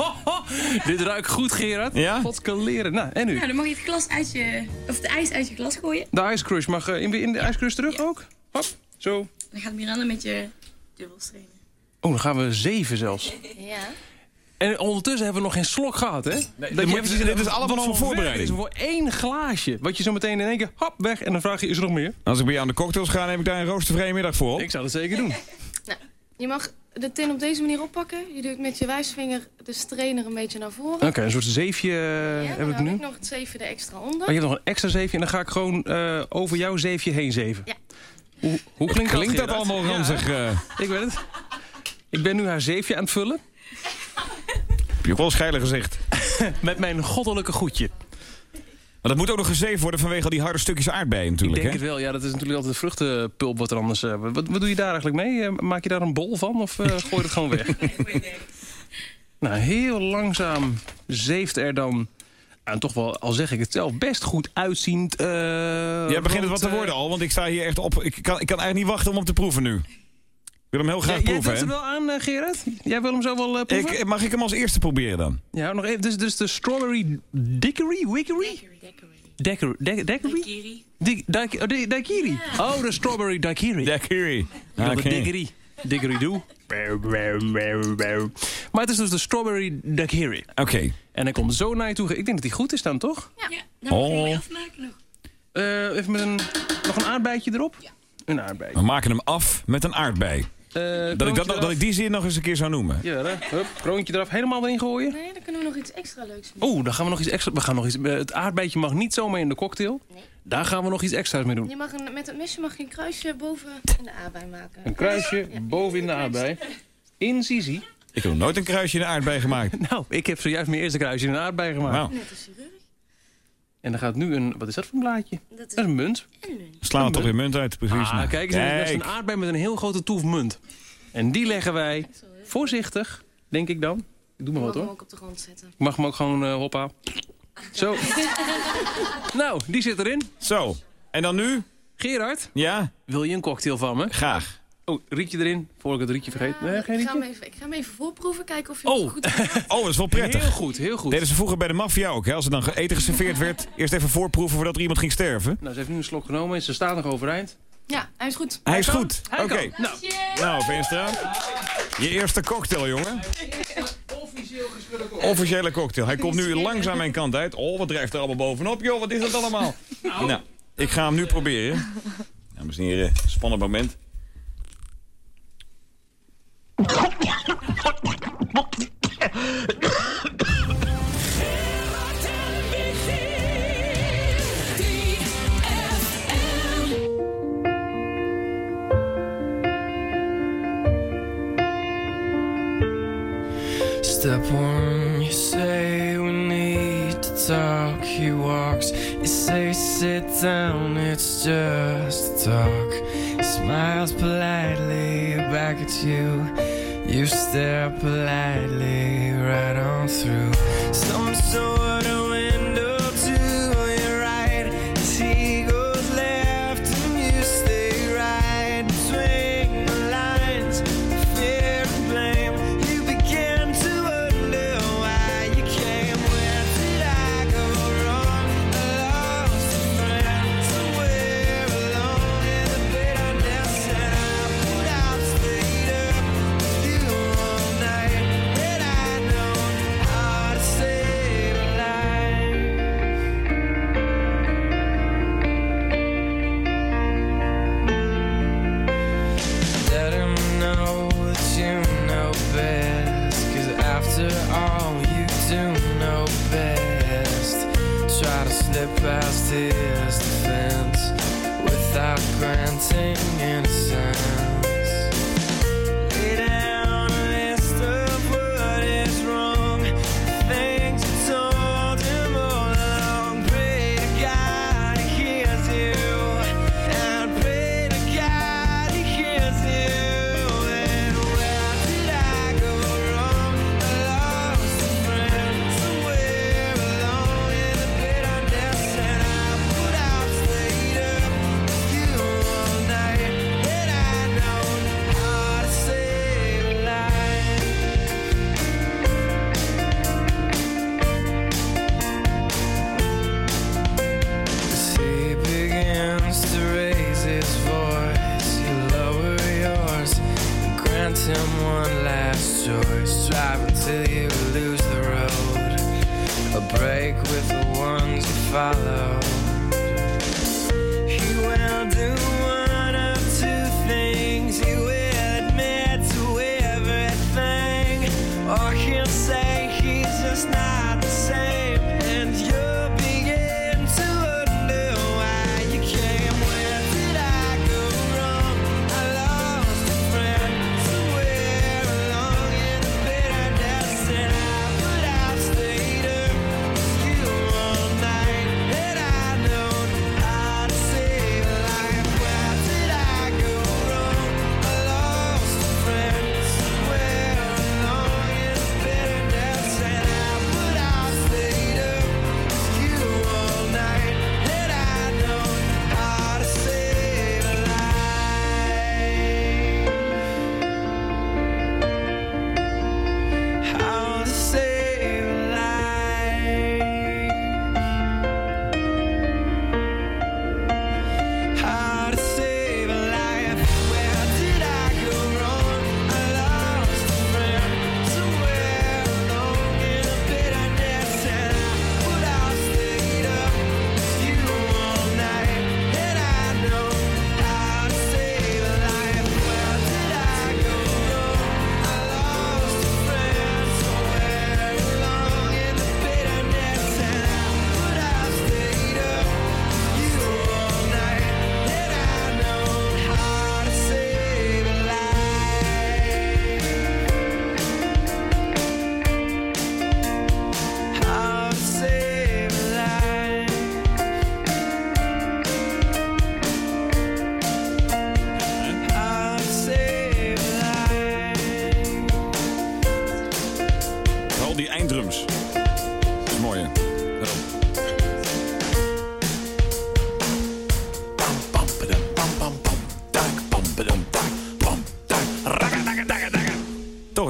Dit ruikt goed, Gerard. Ja? Potskaleren. Nou, en nu? Nou, dan mag je het glas uit je... Of de ijs uit je glas gooien. De Ice Crush mag eh, in, in de Ice Crush terug ook? Hop, zo. Dan gaat Miranda met je dubbelstenen. Oh, dan gaan we zeven zelfs. Ja. En ondertussen hebben we nog geen slok gehad, hè? dat je ziet, dit is allemaal een voor voorbereiding. werk is voor één glaasje. Wat je zo meteen in één keer, hop, weg. En dan vraag je, is er nog meer? Als ik bij jou aan de cocktails ga, neem ik daar een roostervrije middag voor op. Ik zou dat zeker doen. Nou, je mag de tin op deze manier oppakken. Je duwt met je wijsvinger de strainer een beetje naar voren. Oké, een soort zeefje eh, ja, heb dan ik heb nu. ik nog het zeven er extra onder. Maar je hebt nog een extra zeefje en dan ga ik gewoon eh, over jouw zeefje heen zeven. Ja. Hoe, hoe klinkt, Klinkt dat allemaal Ja, ranzig? eh? Ik weet het. Ik ben nu haar zeefje aan het vullen. Heb je ook wel een scheile gezicht. Met mijn goddelijke goedje. Maar dat moet ook nog gezeefd worden vanwege al die harde stukjes aardbeien Ik natuurlijk, denk hè? het wel. Ja, dat is natuurlijk altijd de vruchtenpulp wat er anders... eh, wat, wat doe je daar eigenlijk mee? Eh, Maak je daar een bol van of eh, gooi je het gewoon weg? nou, heel langzaam zeeft er dan... En toch wel, al zeg ik het zelf, best goed uitziend... eh Jij begint het wat te worden al, want ik sta hier echt op. Ik kan, ik kan eigenlijk niet wachten om hem te proeven nu. Ik wil hem heel graag Jij, jij proeven, doet hè? er wel aan, eh, Gerard? Jij wil hem zo wel eh, proeven? Ik, mag ik hem als eerste proberen dan? Ja, nog even. Dus, dus de strawberry dickory? Wickory? Daiquiri. Daiquiri? Daiquiri? Oh, Daiquiri. Oh, de strawberry daiquiri. Daiquiri. Oké. Dickory. Dickory doe. Maar het is dus de Strawberry Daiquiri. Oké. En hij komt zo naar je toe. Ik denk dat hij goed is dan, toch? Ja, Oh. Eh, even met een, nog een aardbeidje erop? Een aardbei. We maken hem af met een aardbei. Dat, ik dat, nog- dat ik die zin nog eens een keer zou noemen. Ja, hè? Hup, kroontje eraf. Helemaal erin gooien. Nee, dan kunnen we nog iets extra leuks doen. Oeh, dan gaan we nog iets extra. We gaan nog iets, eh, het aardbeidje mag niet zomaar in de cocktail. Daar gaan we nog iets extra's mee doen. Je mag een, met het mesje mag je een kruisje boven in de aardbei maken. Een kruisje boven in de aardbei. In Zizi. Ik heb nog nooit een kruisje in de aardbei gemaakt. Nou, ik heb zojuist mijn eerste kruisje in een aardbei gemaakt. Wauw. Net als. En dan gaat nu een... Wat is dat voor een blaadje? Dat is een munt. Slaan we toch weer munt uit, precies. Ah, kijk eens, dat is een aardbei met een heel grote toef munt. En die leggen wij voorzichtig, denk ik dan. Ik doe maar wat mag hem hoor. ook op de grond zetten. Ik mag hem ook gewoon eh, hoppa. Zo. nou, die zit erin. Zo. En dan nu? Gerard. Ja? Wil je een cocktail van me? Graag. Oh, rietje erin, voor ik het rietje vergeet. Nee, geen Ik ga, hem rietje? even, ik ga hem even voorproeven, kijken of je Oh. het goed Oh, dat is wel prettig. Heel goed, heel goed. Deden ze vroeger bij de maffia ook, hè? Als er dan eten geserveerd werd, eerst even voorproeven voordat er iemand ging sterven. Nou, ze heeft nu een slok genomen en ze staat nog overeind. Ja, hij is goed. Hij is goed. Hij Oké. kan. Nou, Nou, Veenstra. Je eerste cocktail, jongen. Officiële cocktail. Hij komt nu langzaam mijn kant uit. Oh, wat drijft er allemaal bovenop, joh. Wat is dat allemaal? Nou, ik ga hem nu proberen. Dames en heren, spannend moment. Step one, you say we need to talk. He walks, you say sit down, it's just talk. Smiles politely back at you. You stare politely right on through do know best. Try to slip past his defense without granting innocence.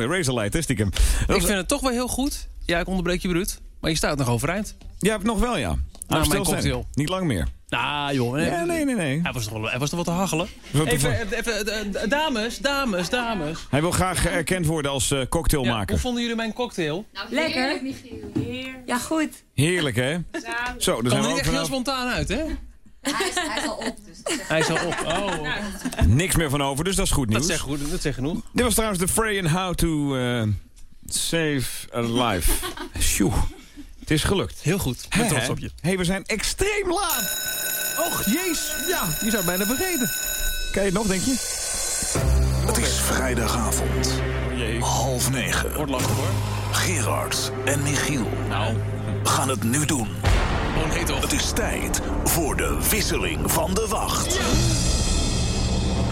Razorlight, hè, stiekem. Ik vind het toch wel heel goed. Ja, ik onderbreek je bruut. Maar je staat nog overeind. Ja, nog wel, ja. Na Nou, mijn cocktail. Niet lang meer. Nou, joh. Ja, nee, nee, nee. Hij was toch wel, hij was toch wel te hachelen? Even, ervoor? even, even, eh, dames, dames, dames. Hij wil graag erkend worden als eh, Ja, cocktailmaker. hoe vonden jullie mijn cocktail? Lekker. Ja, goed. Heerlijk, hè? Zo, Kan daar zijn er we niet echt heel spontaan uit, hè? Hij is, hij is al op, dus. Hij is al op. Oh, Niks meer van over, dus dat is goed dat nieuws. zegt, goed, dat zegt genoeg. Dit was trouwens de Frey and How to eh, Save a Life. Sjoe, het is gelukt. Heel goed. Hè, trots op je. hey, we zijn extreem laat. Och, jeez. Ja, je zou het bijna vergeten. Kan je het nog, denk je? Het is vrijdagavond. Half negen. Wordt lastig, hoor. Gerard en Michiel Nou, gaan het nu doen. Oh nee toch. Het is tijd voor de wisseling van de wacht.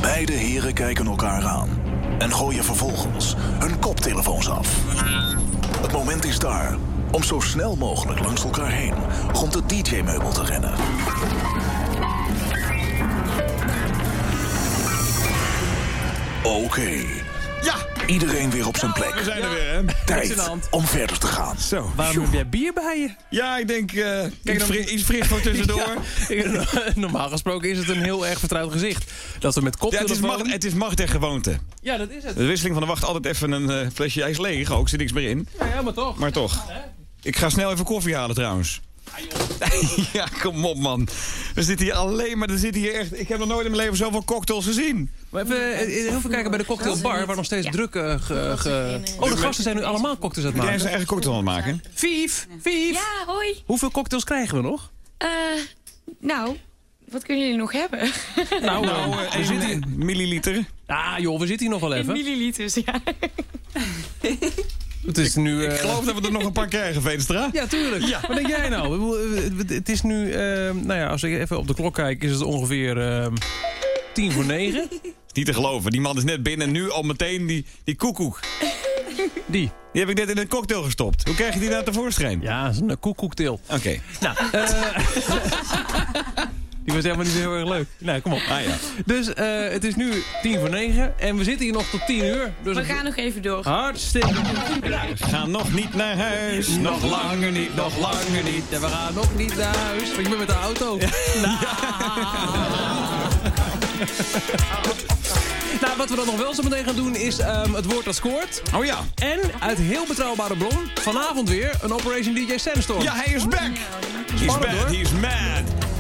Beide heren kijken elkaar aan en gooien vervolgens hun koptelefoons af. Het moment is daar om zo snel mogelijk langs elkaar heen rond het DJ-meubel te rennen. Oké. Ja, Iedereen weer op zijn plek. we zijn er weer, hè? Tijd om verder te gaan. Zo. Waarom heb jij bier bij je? Ja, ik denk eh iets, dan- fri- iets fris voor tussendoor. Ja, Normaal gesproken is het een heel erg vertrouwd gezicht. Dat we met Ja, het, is macht, het is macht en gewoonte. Ja, dat is het. De wisseling van de wacht altijd even een eh, flesje ijs leeg. Ook zit niks meer in. Ja, ja, maar toch. Maar toch. Ik ga snel even koffie halen trouwens. Ja, kom op man. We zitten hier alleen maar, er zitten hier echt... Ik heb nog nooit in mijn leven zoveel cocktails gezien. Maar even eh, heel veel kijken bij de cocktailbar, waar nog steeds druk... eh, ge- ge- Oh, de gasten zijn nu allemaal cocktails aan het Jij maken. zijn eigen cocktail aan het maken. Vief, Vief. Ja, hoi. Hoeveel cocktails krijgen we nog? Eh, nou, wat kunnen jullie nog hebben? Nou, Nou, eh, eh, we zitten hier... milliliter. Ah, joh, we zitten hier nog wel In even. milliliters, ja. Het is nu... Ik eh, geloof dat we er nog een paar krijgen, Veenstra. Ja, tuurlijk. Wat denk jij nou? Ik eh, Het is nu, eh, nou ja, als ik even op de klok kijk, is het ongeveer eh, tien voor negen. Niet te geloven. Die man is net binnen en nu al meteen die, die koekoek. Die. Die heb ik net in een cocktail gestopt. Hoe krijg je die nou tevoorschijn? Ja, dat is een koekoektil. Oké. Nou, eh, die was helemaal niet zo heel erg leuk. Nee, kom op. Ah ja. Dus eh, het is nu tien voor negen en we zitten hier nog tot tien uur. Dus We het- gaan nog even door. Hartstikke We gaan nog niet naar huis. Nog langer niet, nog langer niet. Ja, we gaan nog niet naar huis. Want je bent met de auto. Nou, wat we dan nog wel zo meteen gaan doen is ehm, het woord dat scoort. Oh ja. En uit heel betrouwbare bron, vanavond weer een Operation DJ Sandstorm. Ja, hij is back. He's Spannend, bad, he's mad.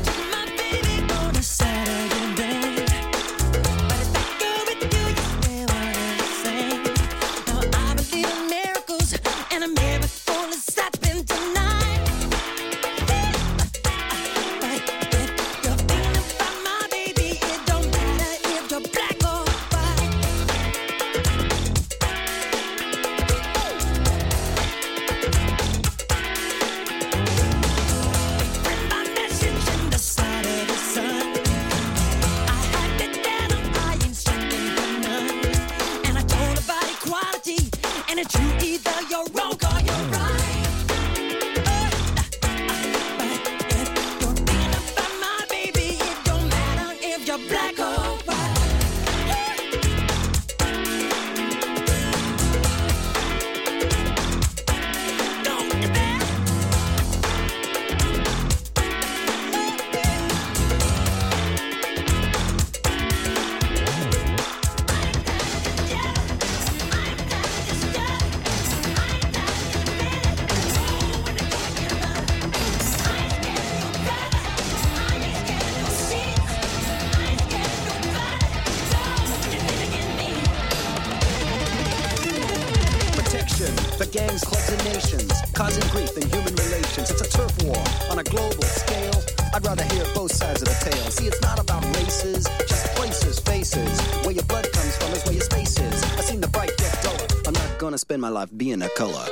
Spend my life being a color.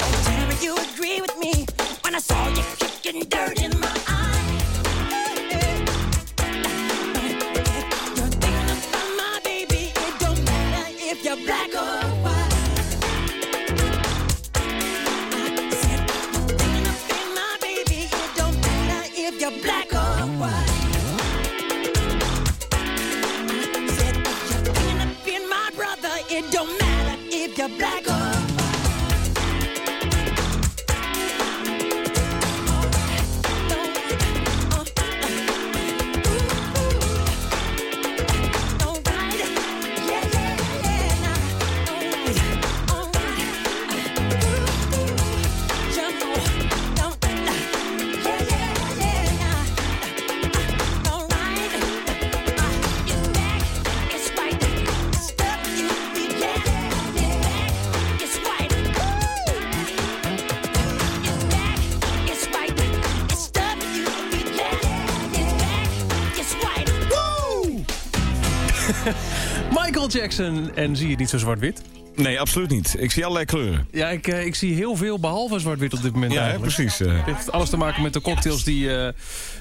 Jackson. En zie je het niet zo zwart-wit? Nee, absoluut niet. Ik zie allerlei kleuren. Ja, ik, eh, ik zie heel veel behalve zwart-wit op dit moment Ja, eigenlijk. precies. eh. Het heeft alles te maken met de cocktails die eh,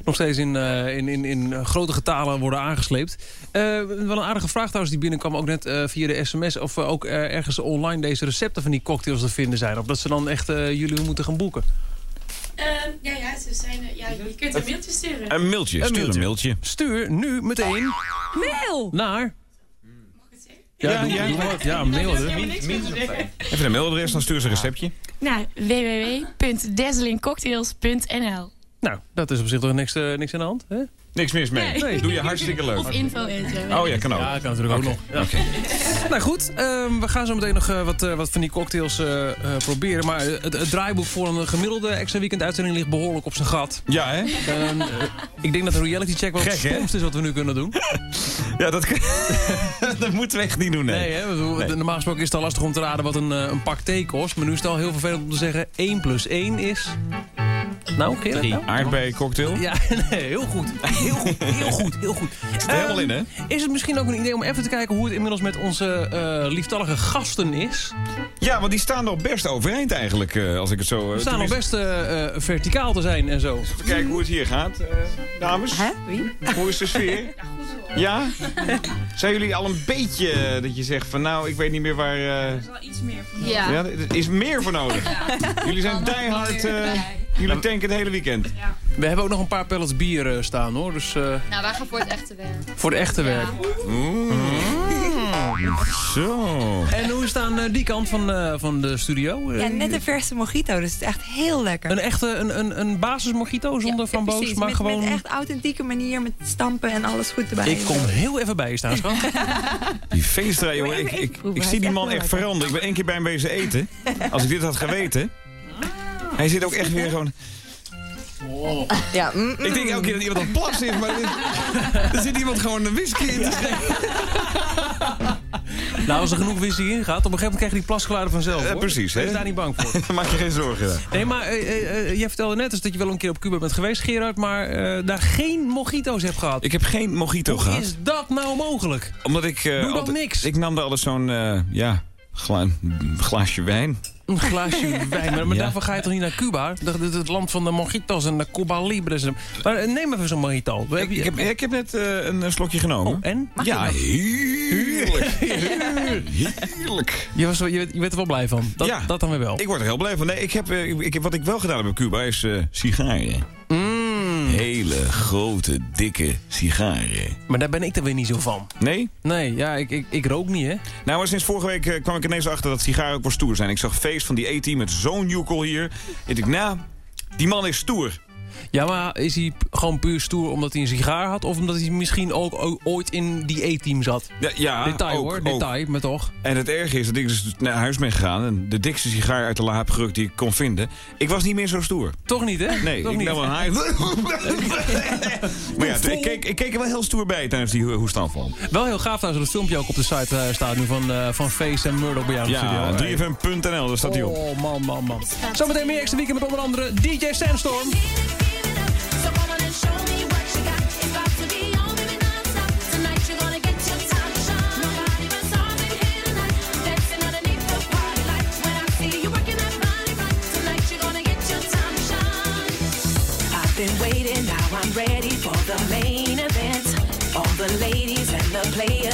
nog steeds in, eh, in, in, in grote getalen worden aangesleept. Eh, wel een aardige vraag trouwens die binnenkwam ook net eh, via de sms... of ook eh, ergens online deze recepten van die cocktails te vinden zijn. Of dat ze dan echt eh, jullie moeten gaan boeken. Eh, ja, ja, ze zijn, ja, je kunt een mailtje sturen. Een mailtje, stuur een mailtje. Stuur nu meteen Mail! naar... Ja, Ja, doe, ja. doe wat. Ja, mail. hè. Even een mailadres, dan stuur ze een receptje. Naar www.dazzlingcocktails.nl Nou, dat is op zich toch niks, eh, niks aan de hand, hè? Niks mis mee. Nee. Doe je hartstikke leuk. Of info Oh ja, kan ook. Ja, kan natuurlijk ook nog. Ja. Nou goed, ehm, we gaan zo meteen nog eh, wat, eh, wat van die cocktails eh, eh, proberen. Maar het, het draaiboek voor een gemiddelde extra weekend uitzending ligt behoorlijk op zijn gat. Ja, hè? Ehm, eh, ik denk dat een reality check wel het Gek, stomst is wat we nu kunnen doen. Ja, dat, dat moeten we echt niet doen, nee. Nee, hè? want we- Normaal gesproken is het al lastig om te raden wat een, een pak thee kost. Maar nu is het al heel vervelend om te zeggen 1 plus 1 is... Nou, je dat nou? Aardbei cocktail. Ja, nee, heel goed. Heel goed, heel goed, heel goed. Zit er helemaal in, hè? Is het misschien ook een idee om even te kijken hoe het inmiddels met onze eh, lieftallige gasten is? Ja, want die staan nog best overeind eigenlijk, eh, als ik het zo... eh, We staan nog best verticaal te zijn en zo. Even kijken hoe het hier gaat, eh, dames. Hè? Wie? Hoe is de sfeer? Ja? Zijn jullie al een beetje dat je zegt van nou, ik weet niet meer waar... eh, wel iets meer van Ja. ja, er is meer voor nodig. Jullie zijn die hard. eh, jullie tanken het hele weekend. We hebben ook nog een paar pallets bier eh, staan hoor. Dus eh, Nou, wij gaan voor het echte werk. voor de echte werk. Zo. En hoe is het aan eh, die kant van, eh, van de studio? Ja, net een verse mojito, dus het is echt heel lekker. Een echte een, een, een basis mojito zonder framboos, Precies, maar met, gewoon... met echt authentieke manier, met stampen en alles goed erbij. Ik kom heel even bij je staan, schat. Die feestrij, jongen. Ik, ik, ik zie die man echt veranderen. Ik ben één keer bij hem bezig eten. Als ik dit had geweten. Hij zit ook echt weer gewoon... Ja, mm, mm. Ik denk elke keer dat iemand aan het plassen is, maar er, is- er zit iemand gewoon een whisky in te schenken. Nou, als er genoeg whisky in gaat, op een gegeven moment krijg je die plasgeluiden vanzelf. Eh, hoor. precies, hè? Wees daar niet bang voor. Maak je geen zorgen. Nee, maar eh, eh, eh, jij vertelde net eens dat je wel een keer op Cuba bent geweest, Gerard, maar eh, daar geen mojito's hebt gehad. Ik heb geen mojito Hoe gehad. is dat nou mogelijk? Omdat ik... eh, Doe dan altijd- niks. Ik nam daar altijd zo'n... eh, ja, gla glaasje wijn. Een glaasje wijn. Maar, maar Ja. daarvoor ga je toch niet naar Cuba? Dat is het land van de mojitos en de Cuba Libres. Maar eh, neem even zo'n mojito. Ik, heb, ik heb net eh, een slokje genomen. Oh, en? ja, heerlijk. Heerlijk. Je, was, je, je werd er wel blij van. Dat, Ja. dat dan weer wel. Ik word er heel blij van. Nee, ik heb, eh, ik, wat ik wel gedaan heb op Cuba is eh, sigaren. Mm. Hele grote, dikke sigaren. Maar daar ben ik er weer niet zo van. Nee? Nee, ja, ik, ik, ik rook niet, hè. Nou, maar sinds vorige week eh, kwam ik ineens achter dat sigaren ook wel stoer zijn. Ik zag feest van die E-team met zo'n joekel hier. Ik dacht, nou, die man is stoer. Ja, maar is hij gewoon puur stoer omdat hij een sigaar had? Of omdat hij misschien ook ooit in die E-team zat? Ja, ja Detail ook, hoor, ook. detail, maar toch. En het erge is dat ik dus naar huis ben gegaan... en de dikste sigaar uit de la heb gerukt die ik kon vinden. Ik was niet meer zo stoer. Toch niet, hè? Nee, Toch ik niet. nam een haai. maar ja, ik keek, ik keek er wel heel stoer bij tijdens die ho- hoestaanval. Wel heel gaaf trouwens, dat filmpje ook op de site eh, staat nu van, eh, van Face en Murdoch bij jou Ja, studio. 3fm.nl, daar staat hij op. Oh, man, man, man. Zometeen meer extra weekend met onder andere DJ Sandstorm.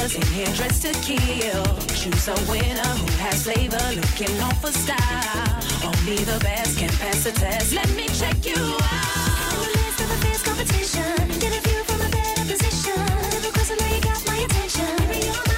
Players in here dressed to kill. Choose a winner who has flavor, looking on for style. Only the best can pass the test. Let me check you out. In the midst of a fierce competition, get a view from a better position. Never cross, I know you got my attention.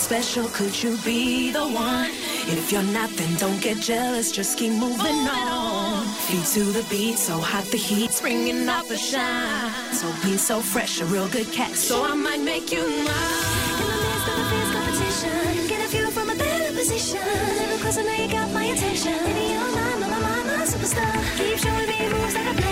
Special. Could you be the one? If you're not, then don't get jealous, just keep moving on. Feet to the beat, so hot the heat's bringing out the shine. So clean, so fresh, a real good catch. So I might make you mine. In the midst of a fierce competition, get a view from a better position. A little closer, now you got my attention. Baby, you're my, my, my, my, my superstar. Keep showing me moves like a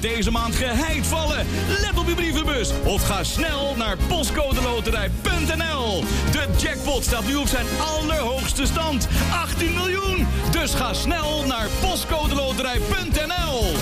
Deze maand geheid vallen. Let op je brievenbus. Of ga snel naar postcodeloterij.nl. De jackpot staat nu op zijn allerhoogste stand. 18 miljoen! Dus ga snel naar postcodeloterij.nl.